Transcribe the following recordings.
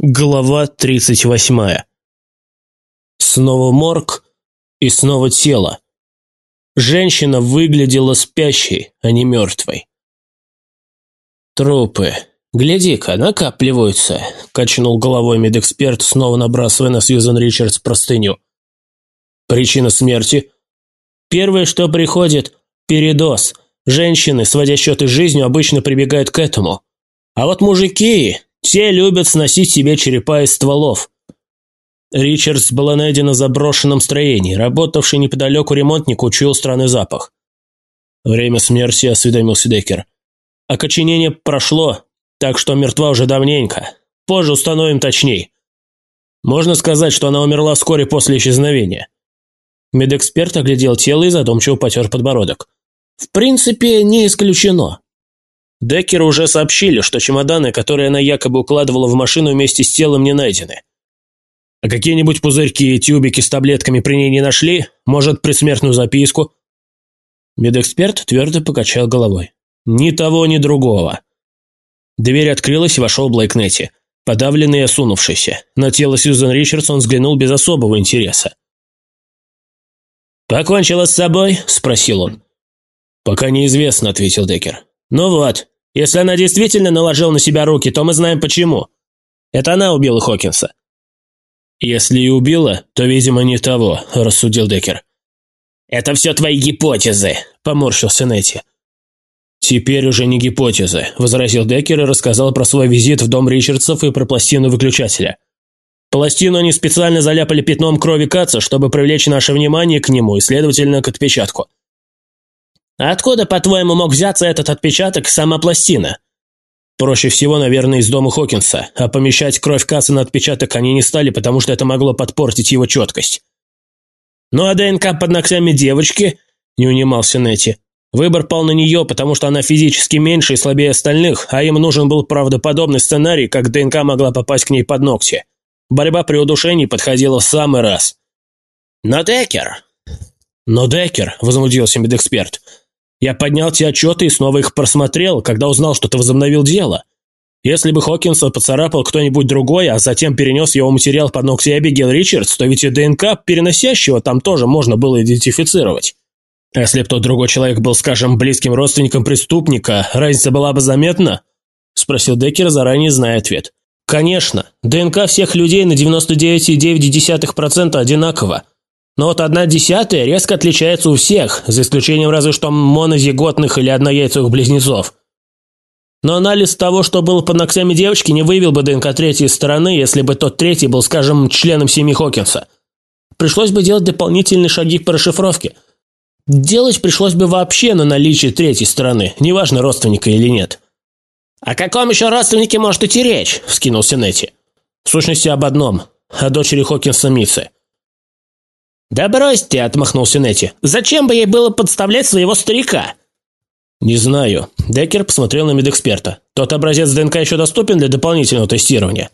Глава 38. Снова морг и снова тело. Женщина выглядела спящей, а не мертвой. «Трупы. Гляди-ка, накапливаются», – качнул головой медэксперт, снова набрасывая на Сьюзен Ричардс простыню. «Причина смерти?» «Первое, что приходит – передоз. Женщины, сводя счеты с жизнью, обычно прибегают к этому. А вот мужики, те любят сносить себе черепа из стволов. Ричардс была найдена в заброшенном строении. Работавший неподалеку ремонтник учуял странный запах. «Время смерти», – осведомился Деккер. «Окоченение прошло, так что мертва уже давненько. Позже установим точней. Можно сказать, что она умерла вскоре после исчезновения». Медэксперт оглядел тело и задумчиво потер подбородок. «В принципе, не исключено. Деккеру уже сообщили, что чемоданы, которые она якобы укладывала в машину вместе с телом, не найдены. А какие-нибудь пузырьки и тюбики с таблетками при ней не нашли? Может, предсмертную записку? Медэксперт твердо покачал головой. Ни того, ни другого. Дверь открылась, и вошел Блейк Нетти, подавленный и осунувшийся. На тело Сьюзен Ричардсон взглянул без особого интереса. «Покончила с собой?» – спросил он. «Пока неизвестно», – ответил Деккер. «Ну вот, если она действительно наложила на себя руки, то мы знаем почему. Это она убила Хокинса». «Если и убила, то, видимо, не того», – рассудил Деккер. «Это все твои гипотезы», – поморщился Нетти. «Теперь уже не гипотезы», – возразил Деккер и рассказал про свой визит в дом Ричардсов и про пластину выключателя. Пластину они специально заляпали пятном крови Каца, чтобы привлечь наше внимание к нему и, следовательно, к отпечатку. Откуда, по-твоему, мог взяться этот отпечаток сама пластина? Проще всего, наверное, из дома Хокинса, а помещать кровь Касса на отпечаток они не стали, потому что это могло подпортить его четкость. Ну а ДНК под ногтями девочки, не унимался Нетти. Выбор пал на нее, потому что она физически меньше и слабее остальных, а им нужен был правдоподобный сценарий, как ДНК могла попасть к ней под ногти. Борьба при удушении подходила в самый раз. «Но Деккер!» «Но Деккер!» – возмутился медэксперт – я поднял те отчеты и снова их просмотрел, когда узнал, что ты возобновил дело. Если бы Хокинса поцарапал кто-нибудь другой, а затем перенес его материал под ногти Абигейл Ричардс, то ведь и ДНК переносящего там тоже можно было идентифицировать. А если бы тот другой человек был, скажем, близким родственником преступника, разница была бы заметна? Спросил Деккер, заранее зная ответ. Конечно, ДНК всех людей на 99,9% одинаково. Но вот одна десятая резко отличается у всех, за исключением разве что монозиготных или однояйцевых близнецов. Но анализ того, что было под ногтями девочки, не выявил бы ДНК третьей стороны, если бы тот третий был, скажем, членом семьи Хокинса. Пришлось бы делать дополнительные шаги по расшифровке. Делать пришлось бы вообще на наличие третьей стороны, неважно, родственника или нет. «О каком еще родственнике может идти речь?» – вскинулся Нетти. «В сущности, об одном – о дочери Хокинса Митцы. «Да брось ты!» – отмахнулся Нетти. «Зачем бы ей было подставлять своего старика?» «Не знаю». Деккер посмотрел на медэксперта. «Тот образец ДНК еще доступен для дополнительного тестирования.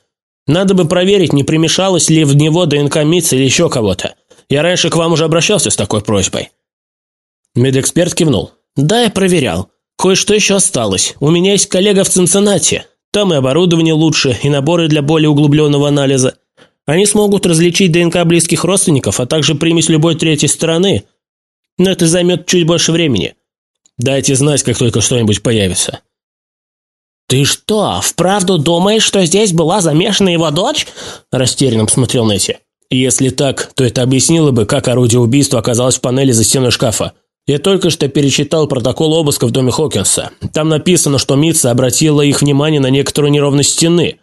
Надо бы проверить, не примешалось ли в него ДНК Митца или еще кого-то. Я раньше к вам уже обращался с такой просьбой». Медэксперт кивнул. «Да, я проверял. Кое-что еще осталось. У меня есть коллега в Цинциннати. Там и оборудование лучше, и наборы для более углубленного анализа. Они смогут различить ДНК близких родственников, а также примесь любой третьей стороны. Но это займет чуть больше времени. Дайте знать, как только что-нибудь появится». «Ты что, вправду думаешь, что здесь была замешана его дочь?» Растерянно посмотрел Несси. «Если так, то это объяснило бы, как орудие убийства оказалось в панели за стеной шкафа. Я только что перечитал протокол обыска в доме Хокинса. Там написано, что Митца обратила их внимание на некоторую неровность стены.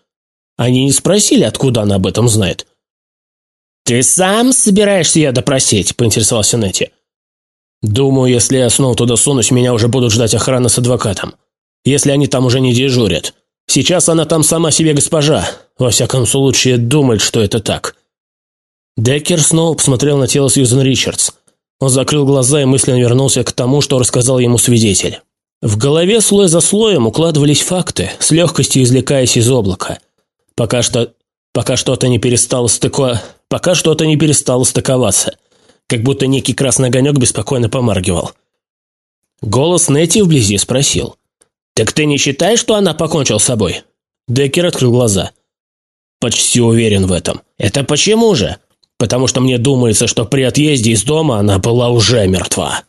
Они не спросили, откуда она об этом знает. «Ты сам собираешься ее допросить?» – поинтересовался Нетти. «Думаю, если я снова туда сунусь, меня уже будут ждать охрана с адвокатом. Если они там уже не дежурят. Сейчас она там сама себе госпожа. Во всяком случае, думает, что это так». Деккер снова посмотрел на тело Сьюзен Ричардс. Он закрыл глаза и мысленно вернулся к тому, что рассказал ему свидетель. В голове слой за слоем укладывались факты, с легкостью извлекаясь из облака – Пока что... Пока что-то не перестало стыко... Пока что-то не перестало стыковаться. Как будто некий красный огонек беспокойно помаргивал. Голос Нэти вблизи спросил. «Так ты не считаешь, что она покончила с собой?» Деккер открыл глаза. почти уверен в этом. Это почему же? Потому что мне думается, что при отъезде из дома она была уже мертва.